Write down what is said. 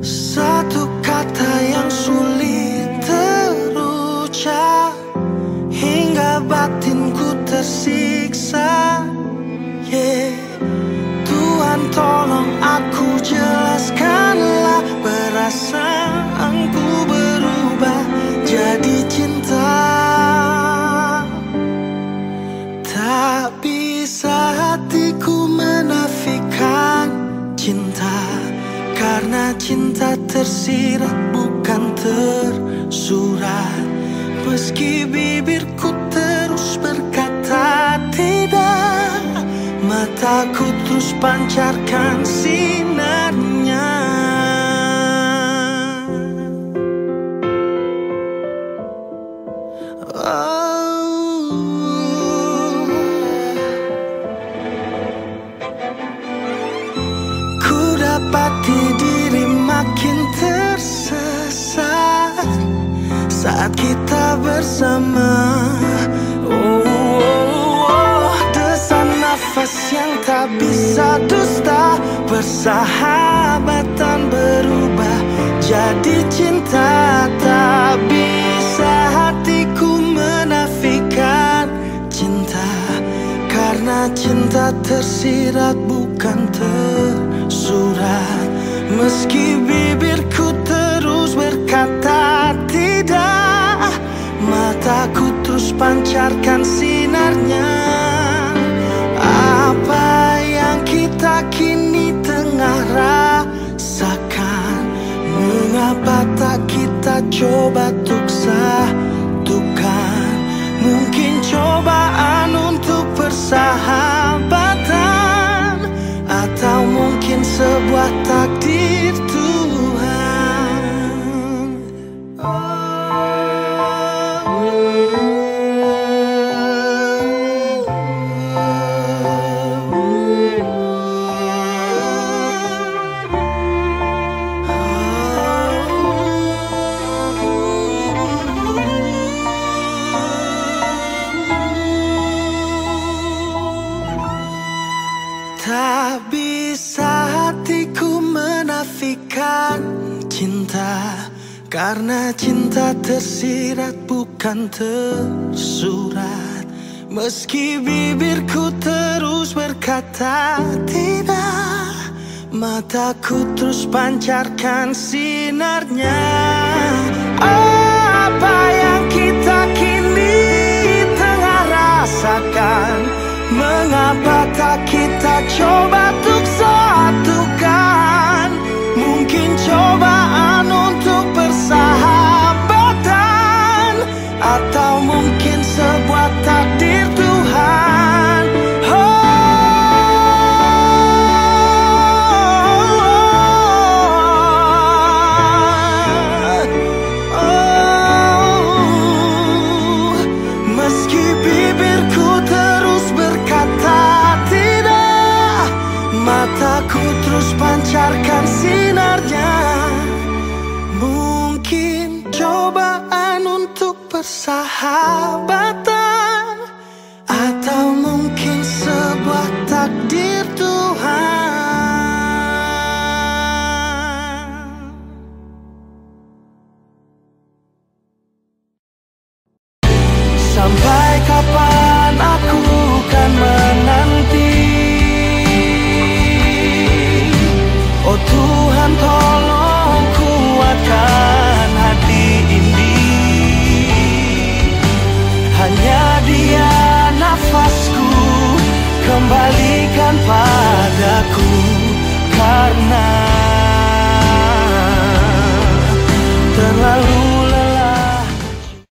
Satu kata yang sulit terucap Hingga batinku tersiksa yeah. Tuhan tolong aku jelaskanlah perasaan cinta tersirat bukan tersurat Meski bibirku terus berkata tidak Mataku terus pancarkan sinarnya Oh. Ku dapati diri makin tersesat Saat kita bersama. Oh, oh, oh. Desan nafas yang tak bisa dusta. Persahabatan berubah jadi cinta. Tak bisa hatiku menafikan cinta. Karena cinta tersirat bukan tersurat Meski bibirku terus berkata tidak Mataku terus pancarkan sinarnya. Apa yang kita kini tengah rasakan? Mengapa tak kita coba tuk satukan? Mungkin cobaan untuk persahabatan Tak bisa hatiku menafikan cinta. Karena cinta tersirat bukan tersurat. Meski bibirku terus berkata tidak Mataku terus pancarkan sinarnya. Apa yang kita kini tengah rasakan Mengapa tak kita coba untuk satukan? Mungkin cobaan untuk persahabatan Atau mungkin sebuah takdir Tuhan. Oh, oh, Meski bibirku terus berkata tidak Mataku terus pancarkan sinarnya. Mungkin cobaan untuk persahabatan Atau mungkin sebuah takdir Tuhan. Sampai kapan padaku karena